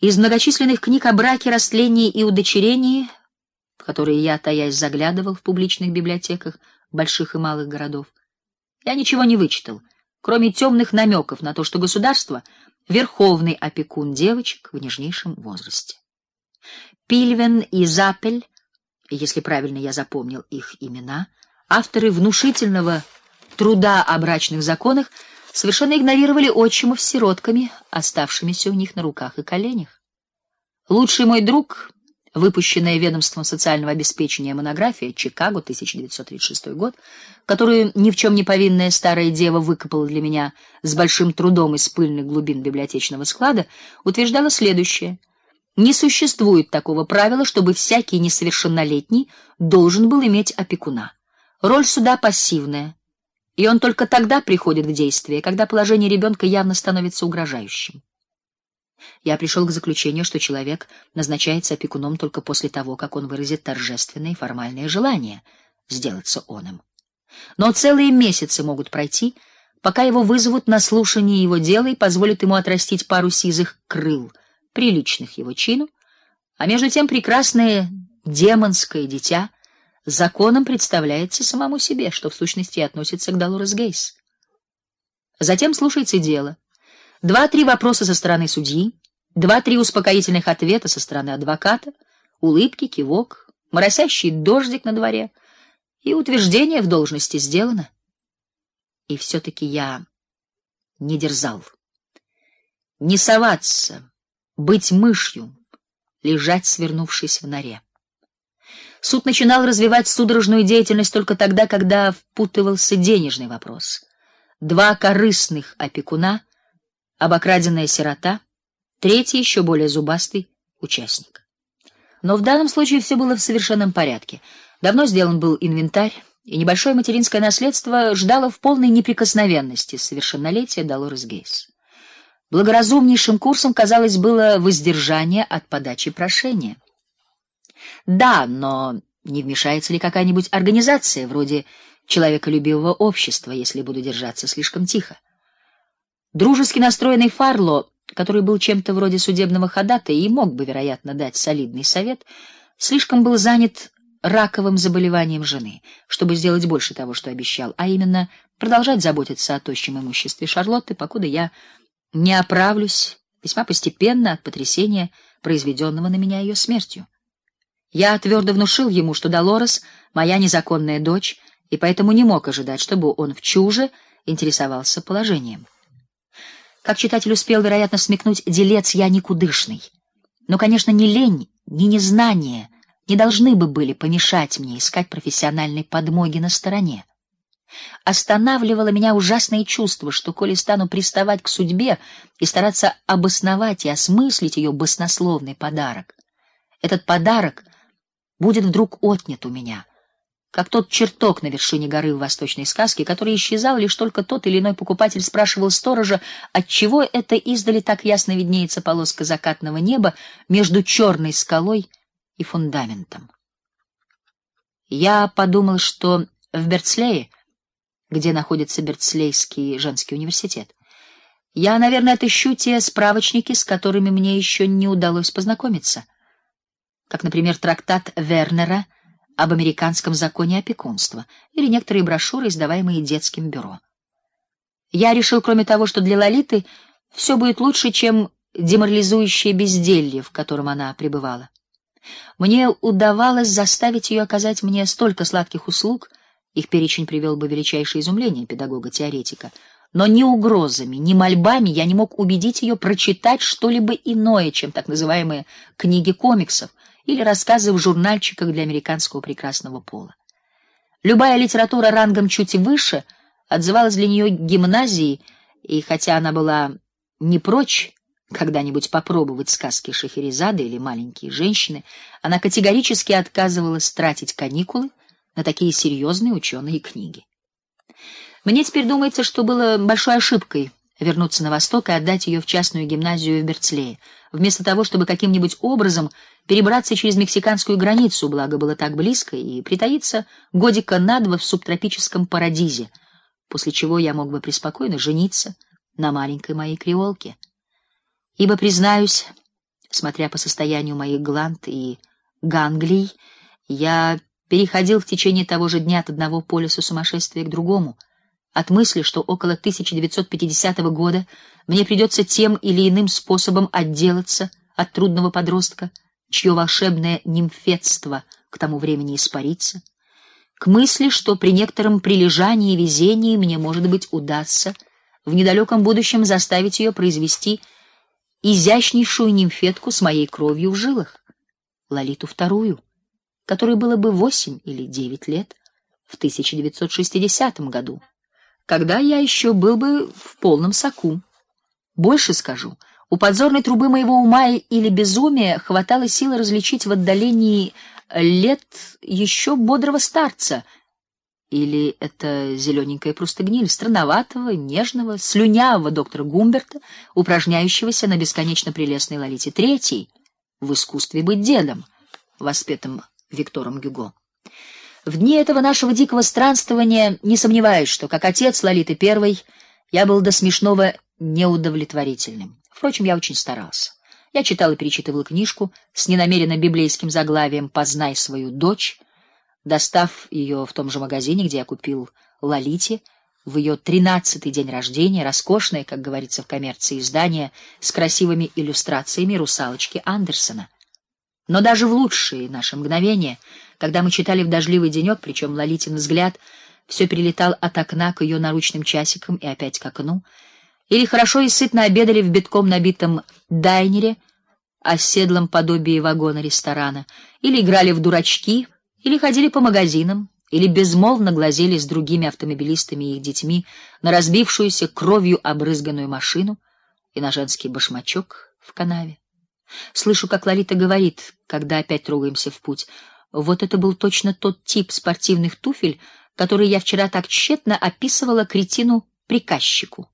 Из многочисленных книг о браке, растлении и удочерении, в которые я, таясь, заглядывал в публичных библиотеках больших и малых городов, я ничего не вычитал, кроме темных намеков на то, что государство верховный опекун девочек в нежнейшем возрасте. Пильвен и Запель, если правильно я запомнил их имена, авторы внушительного труда о брачных законах, совершенно игнорировали отчимов сиротками, оставшимися у них на руках и коленях. Лучший мой друг, выпущенная ведомством социального обеспечения монография Чикаго 1936 год, которую ни в чем не повинная старая дева выкопала для меня с большим трудом из пыльных глубин библиотечного склада, утверждала следующее: не существует такого правила, чтобы всякий несовершеннолетний должен был иметь опекуна. Роль суда пассивная и он только тогда приходит в действие, когда положение ребенка явно становится угрожающим. Я пришел к заключению, что человек назначается опекуном только после того, как он выразит торжественное и формальное желание сделаться оным. Но целые месяцы могут пройти, пока его вызовут на слушание его дела и позволят ему отрастить пару сизых крыл, приличных его чину, а между тем прекрасное демонское дитя законом представляется самому себе, что в сущности относится к Долорес Гейс. Затем слушается дело. Два-три вопроса со стороны судьи, два-три успокоительных ответа со стороны адвоката, улыбки, кивок, моросящий дождик на дворе и утверждение в должности сделано. И все таки я не дерзал. Не соваться, быть мышью, лежать свернувшись в норе. Суд начинал развивать судорожную деятельность только тогда, когда впутывался денежный вопрос. Два корыстных опекуна, обокраденная сирота, третий еще более зубастый участник. Но в данном случае все было в совершенном порядке. Давно сделан был инвентарь, и небольшое материнское наследство ждало в полной неприкосновенности совершеннолетия Долорес Гейс. Благоразумнейшим курсом, казалось, было воздержание от подачи прошения. Да, но не вмешается ли какая-нибудь организация вроде человеколюбивого общества, если буду держаться слишком тихо? Дружески настроенный Фарло, который был чем-то вроде судебного ходатая и мог бы, вероятно, дать солидный совет, слишком был занят раковым заболеванием жены, чтобы сделать больше того, что обещал, а именно продолжать заботиться о тощем имуществе Шарлотты, покуда я не оправлюсь весьма постепенно от потрясения, произведенного на меня ее смертью. Я твердо внушил ему, что Долорес моя незаконная дочь, и поэтому не мог ожидать, чтобы он в чуже интересовался положением. Как читатель успел, вероятно, смекнуть, делец я никудышный. Но, конечно, ни лень, ни незнание не должны бы были помешать мне искать профессиональной подмоги на стороне. Останавливало меня ужасное чувство, что коли стану приставать к судьбе и стараться обосновать и осмыслить ее баснословный подарок, этот подарок будет вдруг отнят у меня, как тот чертог на вершине горы в восточной сказке, который исчезал лишь только тот или иной покупатель спрашивал сторожа, от чего это издали так ясно виднеется полоска закатного неба между черной скалой и фундаментом. Я подумал, что в Берцлее, где находится Берцлейский женский университет, я, наверное, отыщу те справочники, с которыми мне еще не удалось познакомиться как, например, трактат Вернера об американском законе опекунства или некоторые брошюры, издаваемые детским бюро. Я решил, кроме того, что для Лолиты все будет лучше, чем деморализующее безделье, в котором она пребывала. Мне удавалось заставить ее оказать мне столько сладких услуг, их перечень привел бы величайшее изумление педагога-теоретика, но ни угрозами, ни мольбами я не мог убедить ее прочитать что-либо иное, чем так называемые книги комиксов, или рассказы в журнальчиках для американского прекрасного пола. Любая литература рангом чуть выше отзывалась для нее гимназией, и хотя она была не прочь когда-нибудь попробовать сказки Шахерезады или маленькие женщины, она категорически отказывалась тратить каникулы на такие серьезные ученые книги. Мне теперь думается, что было большой ошибкой вернуться на восток и отдать ее в частную гимназию в Берцлее, вместо того, чтобы каким-нибудь образом перебраться через мексиканскую границу, благо было так близко, и притаиться годика на два в субтропическом парадизе, после чего я мог бы преспокойно жениться на маленькой моей креолке. Ибо признаюсь, Смотря по состоянию моих гланд и ганглий, я переходил в течение того же дня от одного полюса сумасшествия к другому. От мысли, что около 1950 года мне придется тем или иным способом отделаться от трудного подростка, чье волшебное нимфетство к тому времени испарится, к мысли, что при некотором прилежании и везении мне, может быть, удастся в недалеком будущем заставить ее произвести изящнейшую нимфетку с моей кровью в жилах, Лолиту вторую, которой было бы восемь или девять лет в 1960 году, когда я еще был бы в полном соку. Больше скажу, у подзорной трубы моего ума или безумия хватало силы различить в отдалении лет еще бодрого старца, или это зелененькая простыгниль странноватого, нежного, слюнявого доктора Гумберта, упражняющегося на бесконечно прелестной Лолите. Третий в искусстве быть дедом, воспетым Виктором Гюго. В дни этого нашего дикого странствования не сомневаюсь, что как отец Лолиты первой я был до смешного неудовлетворительным. Впрочем, я очень старался. Я читал и перечитывал книжку с ненамеренно библейским заглавием Познай свою дочь, достав ее в том же магазине, где я купил Лолите в ее тринадцатый день рождения, роскошное, как говорится в коммерции, издание с красивыми иллюстрациями русалочки Андерсона. Но даже в лучшие наши мгновения, когда мы читали в дождливый денек, причем Лолитин взгляд все перелетал от окна к ее наручным часикам и опять к окну, или хорошо и сытно обедали в битком набитом дайнере, оседлом подобии вагона ресторана, или играли в дурачки, или ходили по магазинам, или безмолвно глазели с другими автомобилистами и их детьми на разбившуюся кровью обрызганную машину и на женский башмачок в канаве. Слышу, как Лолита говорит, когда опять трогаемся в путь: "Вот это был точно тот тип спортивных туфель, который я вчера так тщетно описывала кретину приказчику".